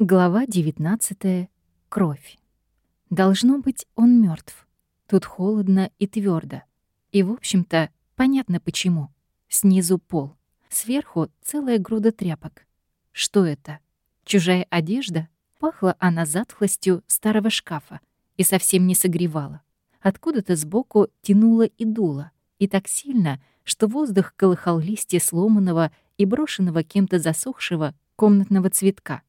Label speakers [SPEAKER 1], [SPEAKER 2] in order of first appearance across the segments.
[SPEAKER 1] Глава 19. Кровь. Должно быть, он мертв. Тут холодно и твердо. И, в общем-то, понятно почему. Снизу пол. Сверху целая груда тряпок. Что это? Чужая одежда? Пахла она затхлостью старого шкафа и совсем не согревала. Откуда-то сбоку тянуло и дуло. И так сильно, что воздух колыхал листья сломанного и брошенного кем-то засохшего комнатного цветка —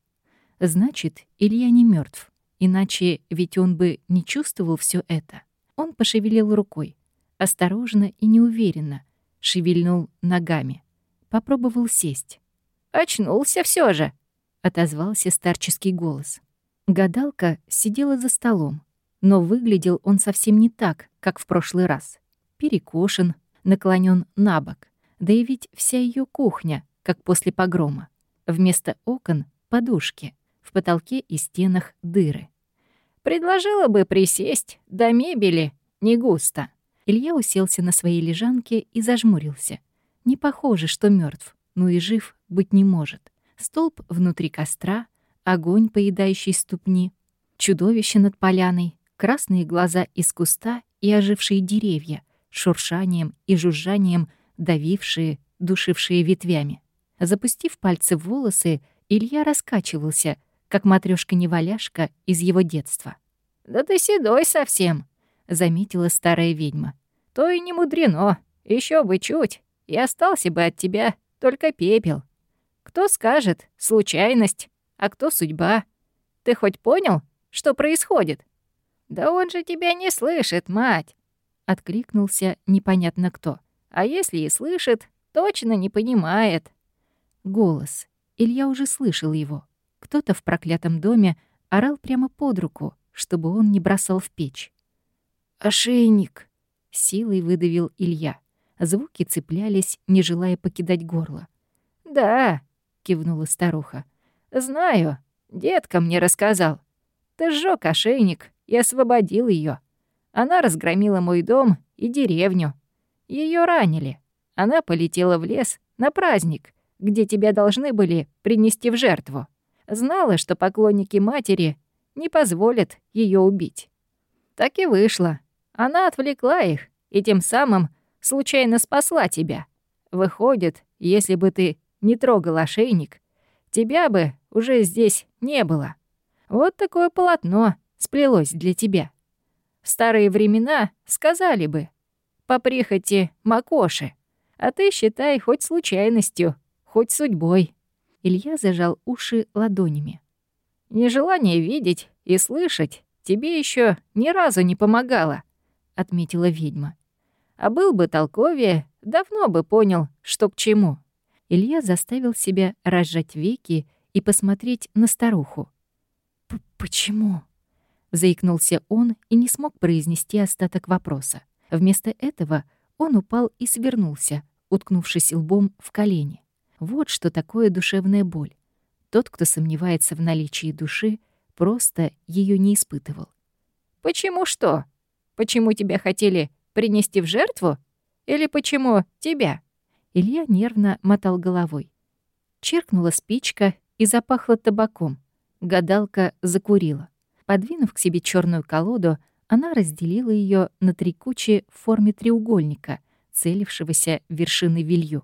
[SPEAKER 1] Значит, Илья не мертв, иначе ведь он бы не чувствовал все это. Он пошевелил рукой, осторожно и неуверенно, шевельнул ногами. Попробовал сесть.
[SPEAKER 2] «Очнулся все же!»
[SPEAKER 1] — отозвался старческий голос. Гадалка сидела за столом, но выглядел он совсем не так, как в прошлый раз. Перекошен, наклонен на бок. Да и ведь вся ее кухня, как после погрома. Вместо окон — подушки. В потолке и стенах дыры.
[SPEAKER 2] «Предложила бы присесть, до мебели, не густо».
[SPEAKER 1] Илья уселся на своей лежанке и зажмурился. Не похоже, что мертв, но и жив быть не может. Столб внутри костра, огонь, поедающий ступни, чудовище над поляной, красные глаза из куста и ожившие деревья, шуршанием и жужжанием давившие, душившие ветвями. Запустив пальцы в волосы, Илья раскачивался — как матрешка-неваляшка из его детства.
[SPEAKER 2] «Да ты седой совсем», — заметила старая ведьма. «То и не мудрено. Еще бы чуть, и остался бы от тебя только пепел. Кто скажет, случайность, а кто судьба? Ты хоть понял, что происходит?» «Да он же тебя не слышит, мать!» — откликнулся непонятно кто. «А если и слышит, точно не понимает».
[SPEAKER 1] Голос. Илья уже слышал его. Кто-то в проклятом доме орал прямо под руку, чтобы он не бросал в печь.
[SPEAKER 2] «Ошейник!»
[SPEAKER 1] — силой выдавил Илья. Звуки цеплялись, не желая покидать горло.
[SPEAKER 2] «Да», — кивнула старуха. «Знаю. Детка мне рассказал. Ты сжёг ошейник и освободил ее. Она разгромила мой дом и деревню. Ее ранили. Она полетела в лес на праздник, где тебя должны были принести в жертву. Знала, что поклонники матери не позволят ее убить. Так и вышло. Она отвлекла их и тем самым случайно спасла тебя. Выходит, если бы ты не трогал ошейник, тебя бы уже здесь не было. Вот такое полотно сплелось для тебя. В старые времена сказали бы «по прихоти Макоши», а ты считай хоть случайностью, хоть судьбой.
[SPEAKER 1] Илья зажал уши ладонями.
[SPEAKER 2] «Нежелание видеть и слышать тебе еще ни разу не помогало», — отметила ведьма. «А был бы толковее, давно бы понял, что к чему».
[SPEAKER 1] Илья заставил себя разжать веки и посмотреть на старуху. «Почему?» — заикнулся он и не смог произнести остаток вопроса. Вместо этого он упал и свернулся, уткнувшись лбом в колени. Вот что такое душевная боль. Тот, кто сомневается в наличии души, просто ее не испытывал.
[SPEAKER 2] «Почему что? Почему тебя хотели принести в жертву? Или почему тебя?»
[SPEAKER 1] Илья нервно мотал головой. Черкнула спичка и запахло табаком. Гадалка закурила. Подвинув к себе черную колоду, она разделила ее на три кучи в форме треугольника, целившегося вершины вилью.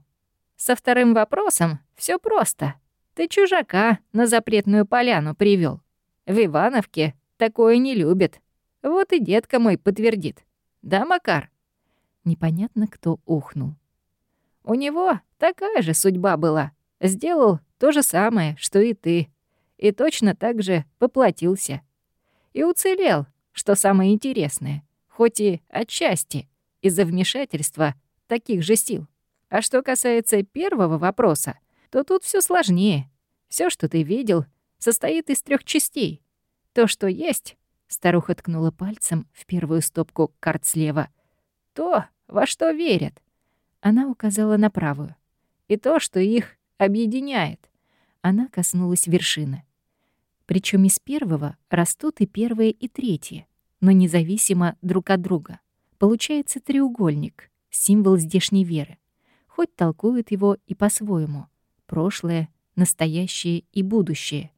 [SPEAKER 2] Со вторым вопросом все просто. Ты чужака на запретную поляну привел. В Ивановке такое не любят. Вот и детка мой подтвердит. Да, Макар?»
[SPEAKER 1] Непонятно, кто ухнул.
[SPEAKER 2] «У него такая же судьба была. Сделал то же самое, что и ты. И точно так же поплатился. И уцелел, что самое интересное, хоть и отчасти, из-за вмешательства таких же сил. А что касается первого вопроса, то тут все сложнее. Все, что ты видел, состоит из трех частей. То, что есть, старуха ткнула пальцем в первую стопку карт слева. То, во что верят. Она указала на правую. И то, что их объединяет.
[SPEAKER 1] Она коснулась вершины. Причем из первого растут и первое, и третье, но независимо друг от друга. Получается треугольник, символ здешней веры хоть толкуют его и по-своему. Прошлое, настоящее и будущее.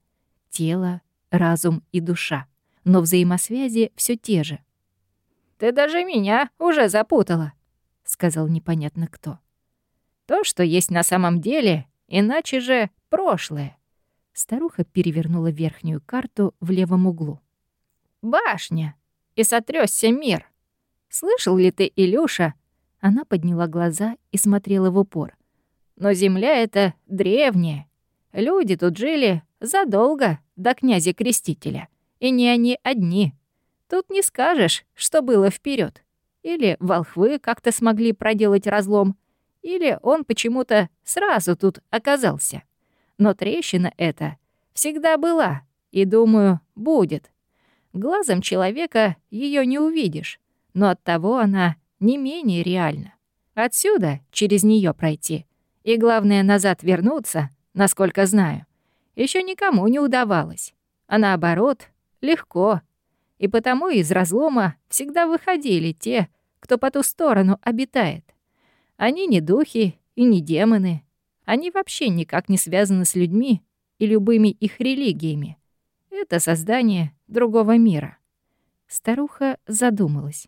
[SPEAKER 1] тело, разум и душа, но взаимосвязи все те же.
[SPEAKER 2] «Ты даже меня уже запутала», — сказал непонятно кто. «То, что есть на самом деле, иначе же прошлое».
[SPEAKER 1] Старуха перевернула верхнюю карту в левом углу.
[SPEAKER 2] «Башня! И сотрёсся мир! Слышал ли ты, Илюша?»
[SPEAKER 1] Она подняла глаза и смотрела в упор.
[SPEAKER 2] «Но земля эта древняя. Люди тут жили задолго до князя Крестителя. И не они одни. Тут не скажешь, что было вперед. Или волхвы как-то смогли проделать разлом, или он почему-то сразу тут оказался. Но трещина эта всегда была, и, думаю, будет. Глазом человека ее не увидишь, но оттого она не менее реальна. Отсюда через нее пройти. И главное, назад вернуться, насколько знаю, еще никому не удавалось. А наоборот, легко. И потому из разлома всегда выходили те, кто по ту сторону обитает. Они не духи и не демоны. Они вообще никак не связаны с людьми и любыми их религиями. Это создание другого мира.
[SPEAKER 1] Старуха задумалась.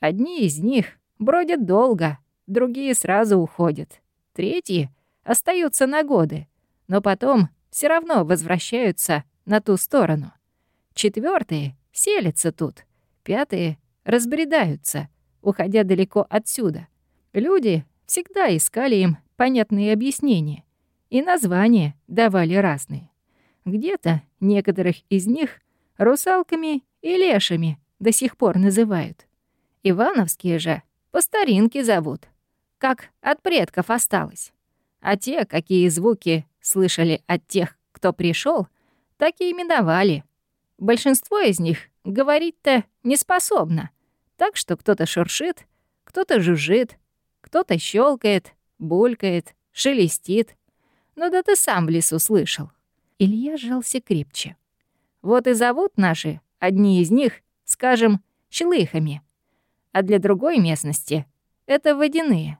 [SPEAKER 2] Одни из них бродят долго, другие сразу уходят. Третьи остаются на годы, но потом все равно возвращаются на ту сторону. Четвертые селятся тут, пятые разбредаются, уходя далеко отсюда. Люди всегда искали им понятные объяснения, и названия давали разные. Где-то некоторых из них русалками и лешами до сих пор называют. Ивановские же по старинке зовут, как от предков осталось. А те, какие звуки слышали от тех, кто пришел, так и именовали. Большинство из них говорить-то не способно, так что кто-то шуршит, кто-то жужжит, кто-то щелкает, булькает, шелестит. Ну да ты сам в лесу слышал.
[SPEAKER 1] Илья сжался крепче.
[SPEAKER 2] Вот и зовут наши, одни из них, скажем, шлыхами. А для другой местности это водяные.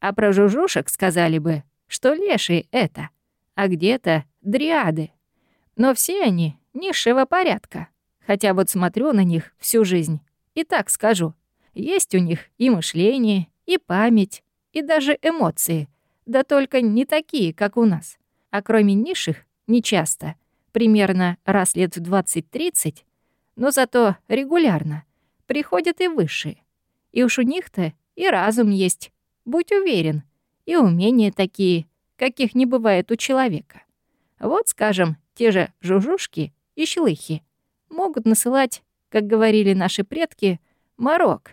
[SPEAKER 2] А про жужушек сказали бы, что лешие это, а где-то дриады. Но все они низшего порядка. Хотя вот смотрю на них всю жизнь. И так скажу. Есть у них и мышление, и память, и даже эмоции. Да только не такие, как у нас. А кроме низших, нечасто, примерно раз лет в 20-30, но зато регулярно, приходят и высшие. И уж у них-то и разум есть, будь уверен, и умения такие, каких не бывает у человека. Вот, скажем, те же жужушки и шлыхи могут насылать, как говорили наши предки, морок,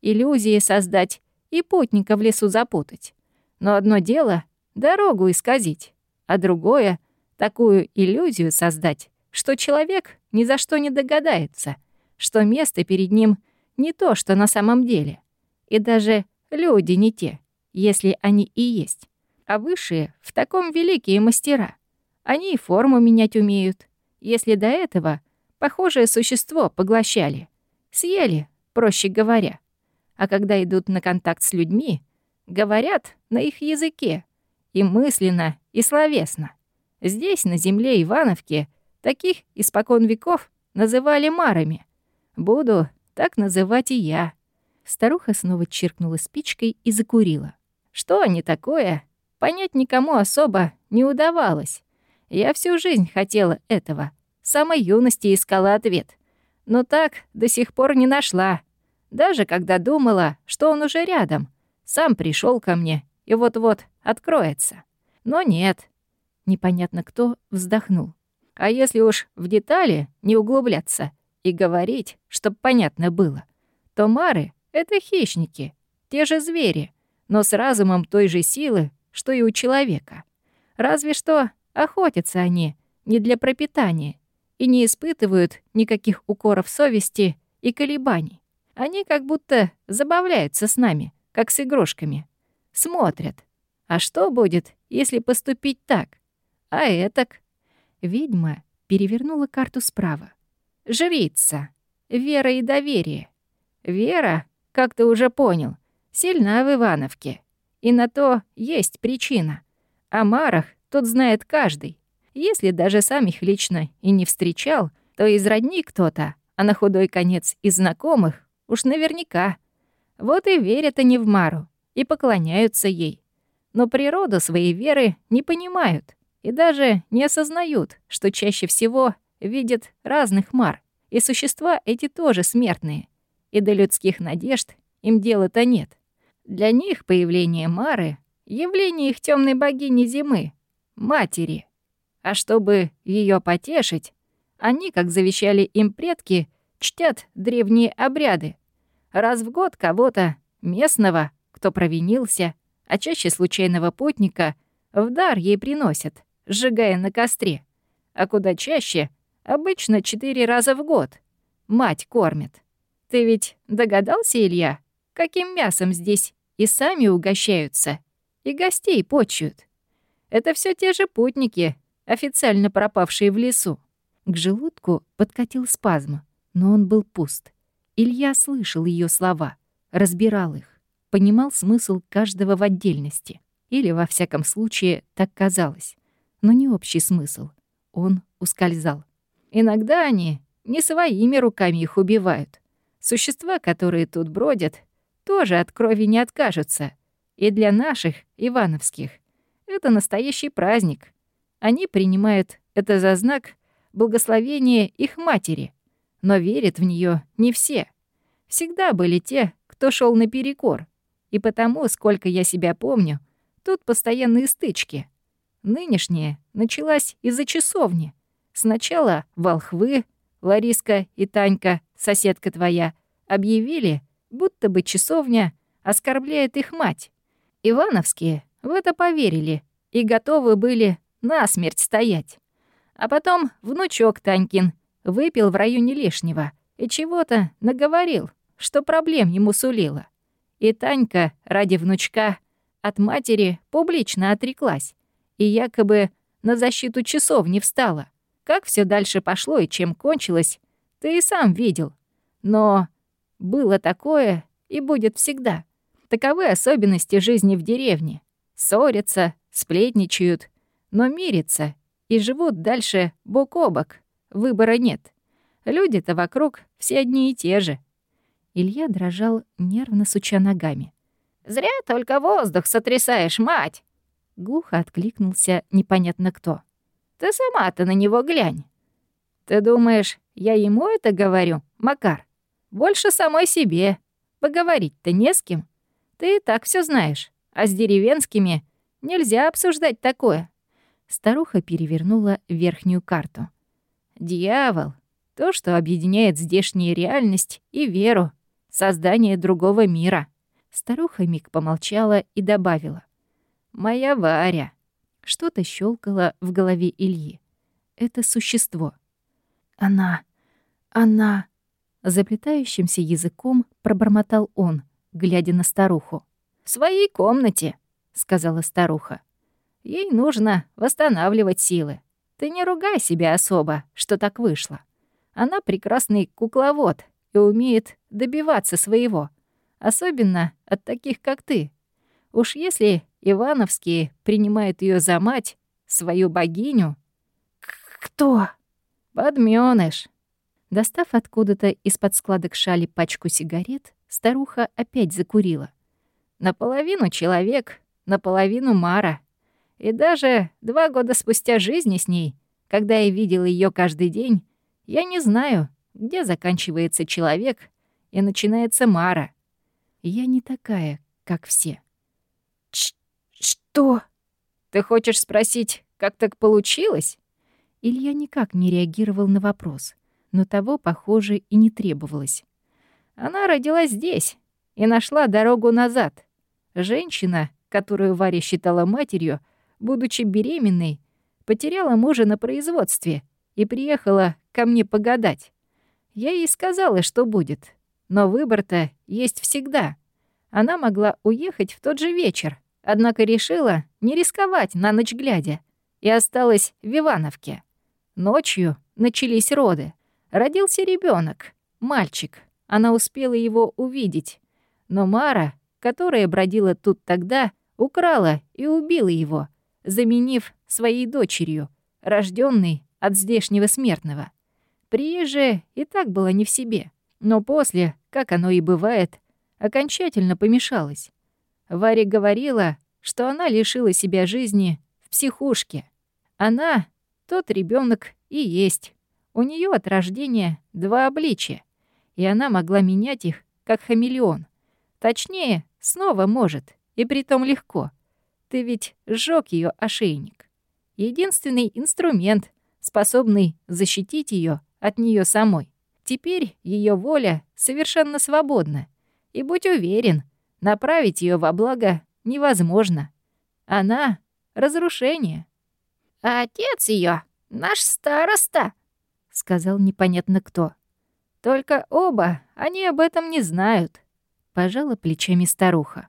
[SPEAKER 2] иллюзии создать и путника в лесу запутать. Но одно дело — дорогу исказить, а другое — такую иллюзию создать, что человек ни за что не догадается, что место перед ним не то, что на самом деле. И даже люди не те, если они и есть. А высшие в таком великие мастера. Они и форму менять умеют. Если до этого похожее существо поглощали. Съели, проще говоря. А когда идут на контакт с людьми, говорят на их языке, и мысленно, и словесно. Здесь, на земле Ивановки, таких испокон веков называли марами. Буду так называть и я.
[SPEAKER 1] Старуха снова чиркнула спичкой и закурила.
[SPEAKER 2] Что они такое, понять никому особо не удавалось. Я всю жизнь хотела этого. С самой юности искала ответ. Но так до сих пор не нашла. Даже когда думала, что он уже рядом, сам пришел ко мне и вот-вот откроется. Но нет.
[SPEAKER 1] Непонятно кто вздохнул.
[SPEAKER 2] А если уж в детали не углубляться и говорить, чтоб понятно было, то мары — это хищники, те же звери, но с разумом той же силы, что и у человека. Разве что охотятся они не для пропитания и не испытывают никаких укоров совести и колебаний. Они как будто забавляются с нами, как с игрушками. Смотрят. А что будет, если поступить так? А этак?
[SPEAKER 1] Ведьма перевернула карту справа.
[SPEAKER 2] Жрица. Вера и доверие. Вера, как ты уже понял, сильна в Ивановке. И на то есть причина. О Марах тут знает каждый. Если даже сам их лично и не встречал, то из родни кто-то, а на худой конец из знакомых уж наверняка. Вот и верят они в Мару и поклоняются ей. Но природу своей веры не понимают и даже не осознают, что чаще всего видят разных Мар, и существа эти тоже смертные. И до людских надежд им дела-то нет. Для них появление Мары — явление их темной богини зимы, матери. А чтобы ее потешить, они, как завещали им предки, чтят древние обряды. Раз в год кого-то, местного, кто провинился, а чаще случайного путника, в дар ей приносят, сжигая на костре. А куда чаще, обычно четыре раза в год, мать кормит. Ты ведь догадался, Илья, каким мясом здесь и сами угощаются, и гостей почуют? Это все те же путники, официально пропавшие в лесу. К желудку подкатил спазм, но он был пуст. Илья слышал ее слова, разбирал их, понимал смысл каждого в отдельности. Или, во всяком случае, так казалось. Но не общий смысл. Он ускользал. Иногда они не своими руками их убивают. Существа, которые тут бродят, тоже от крови не откажутся. И для наших, ивановских, это настоящий праздник. Они принимают это за знак благословения их матери, но верят в нее не все. Всегда были те, кто шел наперекор, и потому, сколько я себя помню, тут постоянные стычки. Нынешняя началась из-за часовни. Сначала волхвы, Лариска и Танька, соседка твоя, объявили, будто бы часовня оскорбляет их мать. Ивановские в это поверили и готовы были насмерть стоять. А потом внучок Танькин выпил в районе лишнего и чего-то наговорил, что проблем ему сулило. И Танька ради внучка от матери публично отреклась и якобы на защиту часов не встала. Как все дальше пошло и чем кончилось, ты и сам видел. Но было такое и будет всегда. Таковы особенности жизни в деревне. Ссорятся, сплетничают, но мирятся и живут дальше бок о бок. Выбора нет. Люди-то вокруг все одни и те же. Илья дрожал, нервно суча ногами. «Зря только воздух сотрясаешь, мать!» Глухо откликнулся непонятно кто. «Ты сама-то на него глянь!» «Ты думаешь, я ему это говорю, Макар?» Больше самой себе. Поговорить-то не с кем. Ты и так все знаешь. А с деревенскими нельзя обсуждать такое. Старуха перевернула верхнюю карту. Дьявол. То, что объединяет здешнюю реальность и веру. Создание другого мира. Старуха миг помолчала и добавила. «Моя Варя». Что-то щелкало в голове Ильи. Это существо. «Она... она...» Заплетающимся языком пробормотал он, глядя на старуху. «В своей комнате», — сказала старуха. «Ей нужно восстанавливать силы. Ты не ругай себя особо, что так вышло. Она прекрасный кукловод и умеет добиваться своего, особенно от таких, как ты. Уж если Ивановские принимают ее за мать, свою богиню...» «Кто?» «Подмёныш», Достав откуда-то из-под складок шали пачку сигарет, старуха опять закурила. Наполовину человек, наполовину Мара. И даже два года спустя жизни с ней, когда я видел ее каждый день, я не знаю, где заканчивается человек и начинается Мара. Я не такая, как все. «Что?» «Ты хочешь спросить, как так получилось?» Илья никак не реагировал на вопрос но того, похоже, и не требовалось. Она родилась здесь и нашла дорогу назад. Женщина, которую Варя считала матерью, будучи беременной, потеряла мужа на производстве и приехала ко мне погадать. Я ей сказала, что будет, но выбор-то есть всегда. Она могла уехать в тот же вечер, однако решила не рисковать на ночь глядя и осталась в Ивановке. Ночью начались роды. Родился ребенок, мальчик. Она успела его увидеть. Но Мара, которая бродила тут тогда, украла и убила его, заменив своей дочерью, рожденный от здешнего смертного. Приезжая и так была не в себе, но после, как оно и бывает, окончательно помешалась. Варя говорила, что она лишила себя жизни в психушке. Она тот ребенок и есть. У нее от рождения два обличия, и она могла менять их, как хамелеон. Точнее, снова может, и притом легко. Ты ведь сжёг ее ошейник. Единственный инструмент, способный защитить ее от нее самой. Теперь ее воля совершенно свободна. И будь уверен, направить ее во благо невозможно. Она — разрушение.
[SPEAKER 3] Отец ее наш староста», —
[SPEAKER 2] сказал непонятно кто. «Только оба они об этом не знают», — пожала плечами старуха.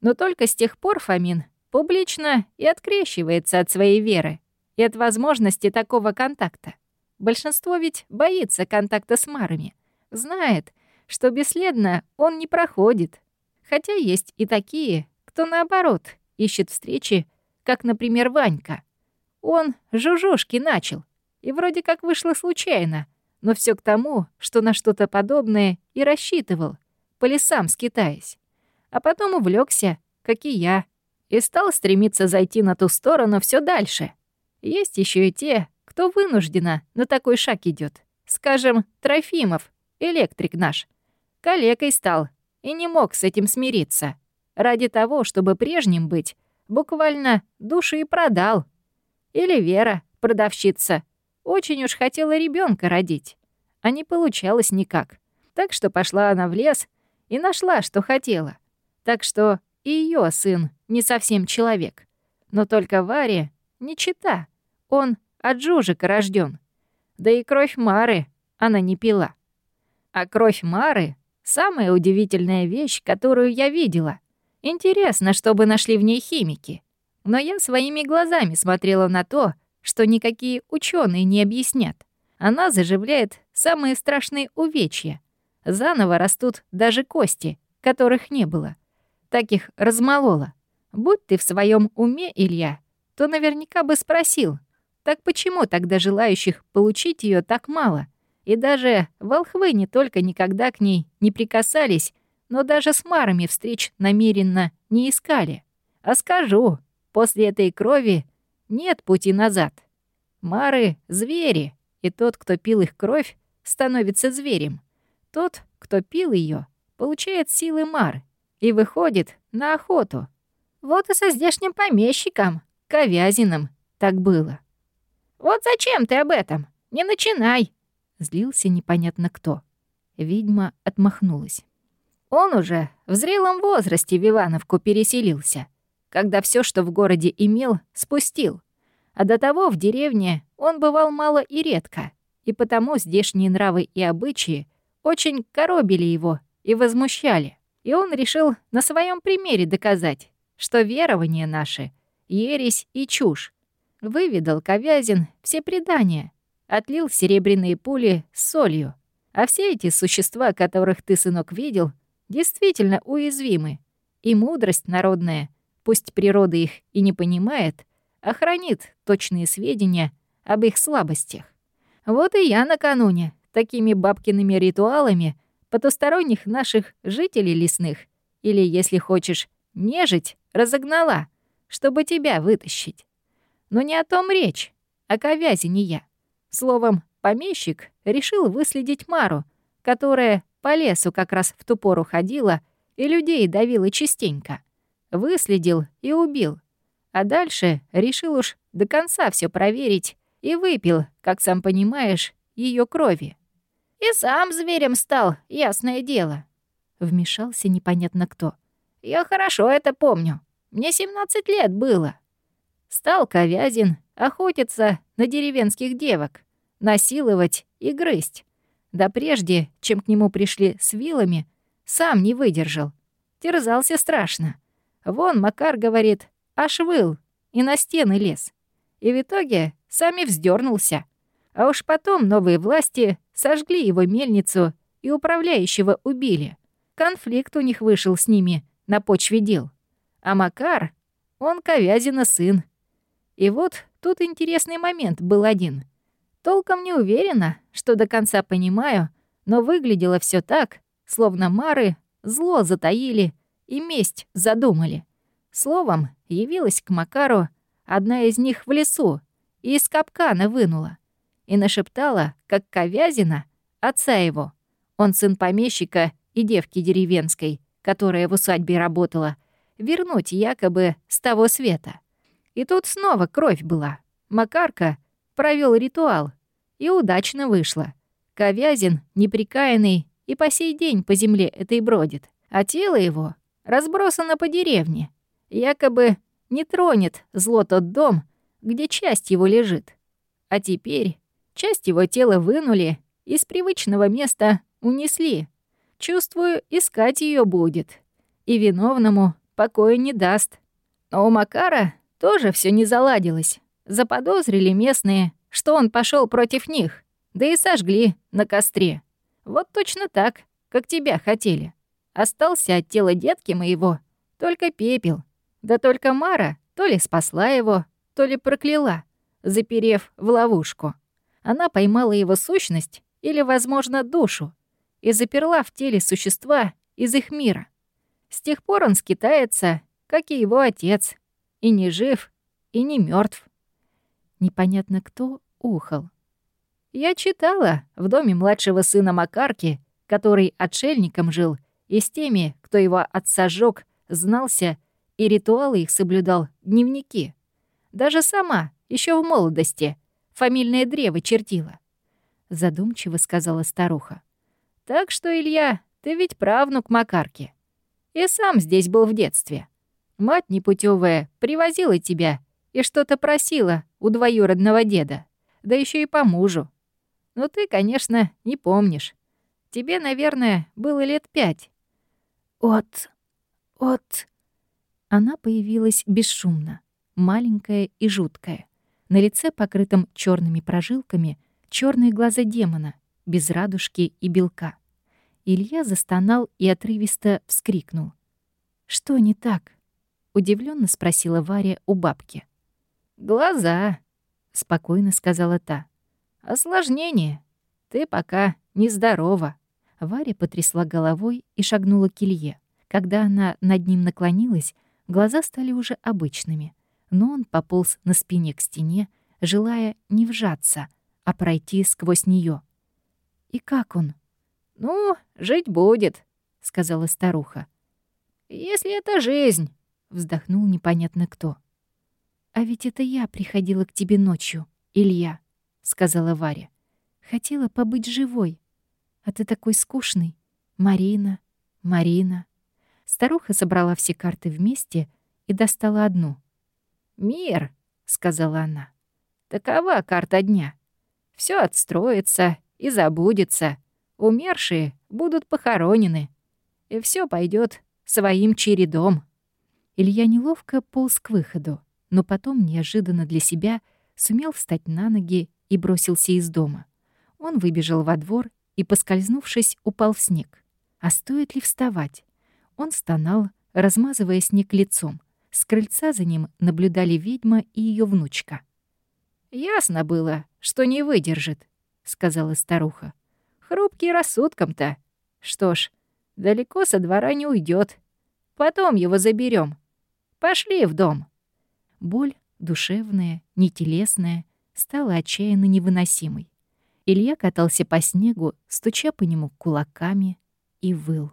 [SPEAKER 2] Но только с тех пор Фомин публично и открещивается от своей веры и от возможности такого контакта. Большинство ведь боится контакта с Марами, знает, что бесследно он не проходит. Хотя есть и такие, кто наоборот ищет встречи, как, например, Ванька — он жужушки начал, и вроде как вышло случайно, но все к тому, что на что-то подобное и рассчитывал, по лесам скитаясь. А потом увлекся, как и я, и стал стремиться зайти на ту сторону все дальше. Есть еще и те, кто вынужденно на такой шаг идет. Скажем, Трофимов, электрик наш. Калекой стал и не мог с этим смириться. Ради того, чтобы прежним быть, буквально душу и продал. Или Вера, продавщица. Очень уж хотела ребенка родить. А не получалось никак. Так что пошла она в лес и нашла, что хотела. Так что и ее сын не совсем человек. Но только Варе не чита. Он от Жужика рожден. Да и кровь Мары она не пила. А кровь Мары — самая удивительная вещь, которую я видела. Интересно, чтобы нашли в ней химики. Но я своими глазами смотрела на то, что никакие ученые не объяснят. Она заживляет самые страшные увечья. Заново растут даже кости, которых не было. Таких размолола. Будь ты в своем уме, Илья, то наверняка бы спросил, так почему тогда желающих получить ее так мало? И даже волхвы не только никогда к ней не прикасались, но даже с марами встреч намеренно не искали. А скажу, После этой крови нет пути назад. Мары — звери, и тот, кто пил их кровь, становится зверем. Тот, кто пил ее, получает силы Мар и выходит на охоту. Вот и со здешним помещиком, Ковязиным, так было.
[SPEAKER 3] «Вот зачем ты об этом? Не начинай!»
[SPEAKER 2] Злился непонятно кто. Ведьма отмахнулась. Он уже в зрелом возрасте в Ивановку переселился когда все, что в городе имел, спустил. А до того в деревне он бывал мало и редко, и потому здешние нравы и обычаи очень коробили его и возмущали. И он решил на своем примере доказать, что верования наши — ересь и чушь. Выведал Ковязин все предания, отлил серебряные пули с солью. А все эти существа, которых ты, сынок, видел, действительно уязвимы. И мудрость народная пусть природа их и не понимает, охранит точные сведения об их слабостях. Вот и я накануне такими бабкиными ритуалами потусторонних наших жителей лесных, или, если хочешь, нежить, разогнала, чтобы тебя вытащить. Но не о том речь, о ковязи не я. Словом, помещик решил выследить Мару, которая по лесу как раз в ту пору ходила и людей давила частенько. Выследил и убил. А дальше решил уж до конца все проверить и выпил, как сам понимаешь, ее крови.
[SPEAKER 3] «И сам зверем стал, ясное дело», —
[SPEAKER 2] вмешался непонятно кто.
[SPEAKER 3] «Я хорошо это помню. Мне 17 лет было».
[SPEAKER 2] Стал Ковязин охотиться на деревенских девок, насиловать и грызть. Да прежде, чем к нему пришли с вилами, сам не выдержал. Терзался страшно. Вон, Макар говорит, аж выл и на стены лез. И в итоге сами вздернулся. А уж потом новые власти сожгли его мельницу и управляющего убили. Конфликт у них вышел с ними на почве дел. А Макар, он Ковязина сын. И вот Тут интересный момент был один. Толком не уверена, что до конца понимаю, но выглядело все так, словно Мары зло затаили и месть задумали. Словом, явилась к Макару одна из них в лесу и из капкана вынула. И нашептала, как Ковязина, отца его. Он сын помещика и девки деревенской, которая в усадьбе работала, вернуть якобы с того света. И тут снова кровь была. Макарка провел ритуал, и удачно вышло. Ковязин, неприкаянный, и по сей день по земле этой бродит, а тело его разбросано по деревне. Якобы не тронет зло тот дом, где часть его лежит. А теперь часть его тела вынули, из привычного места унесли. Чувствую, искать ее будет. И виновному покоя не даст. Но у Макара тоже все не заладилось. Заподозрили местные, что он пошел против них, да и сожгли на костре. Вот точно так, как тебя хотели. Остался от тела детки моего только пепел. Да только Мара то ли спасла его, то ли прокляла, заперев в ловушку. Она поймала его сущность или, возможно, душу и заперла в теле существа из их мира. С тех пор он скитается, как и его отец, и не жив, и не мертв. Непонятно кто ухал. Я читала в доме младшего сына Макарки, который отшельником жил, и с теми, кто его отца жёг, знался и ритуалы их соблюдал дневники. Даже сама, еще в молодости, фамильное древо чертила. Задумчиво сказала старуха. Так что, Илья, ты ведь правнук Макарки. И сам здесь был в детстве. Мать непутевая привозила тебя и что-то просила у двоюродного деда, да еще и по мужу. Но ты, конечно, не помнишь. Тебе, наверное, было лет пять.
[SPEAKER 1] От... от... Она появилась бесшумно, маленькая и жуткая. На лице, покрытом черными прожилками, черные глаза демона, без радужки и белка. Илья застонал и отрывисто вскрикнул. «Что не так?» — удивленно спросила Варя у бабки.
[SPEAKER 2] «Глаза», — спокойно сказала та. «Осложнение. Ты пока нездорова».
[SPEAKER 1] Варя потрясла головой и шагнула к Илье. Когда она над ним наклонилась, Глаза стали уже обычными, но он пополз на спине к стене, желая не вжаться, а пройти сквозь нее. «И как он?»
[SPEAKER 2] «Ну, жить будет», — сказала старуха.
[SPEAKER 3] «Если это жизнь», —
[SPEAKER 1] вздохнул непонятно кто. «А ведь это я приходила к тебе ночью, Илья», — сказала Варя. «Хотела побыть живой. А ты такой скучный. Марина, Марина». Старуха собрала все карты вместе и достала одну.
[SPEAKER 2] «Мир», — сказала она, — «такова карта дня. Все отстроится и забудется. Умершие будут похоронены. И все пойдет своим чередом».
[SPEAKER 1] Илья неловко полз к выходу, но потом неожиданно для себя сумел встать на ноги и бросился из дома. Он выбежал во двор и, поскользнувшись, упал в снег. А стоит ли вставать? Он стонал, размазывая снег лицом. С крыльца за ним наблюдали ведьма и ее внучка.
[SPEAKER 2] «Ясно было, что не выдержит», — сказала старуха. «Хрупкий рассудком-то. Что ж, далеко со двора не уйдет. Потом его заберем. Пошли в дом».
[SPEAKER 1] Боль, душевная, нетелесная, стала отчаянно невыносимой. Илья катался по снегу, стуча по нему кулаками, и выл.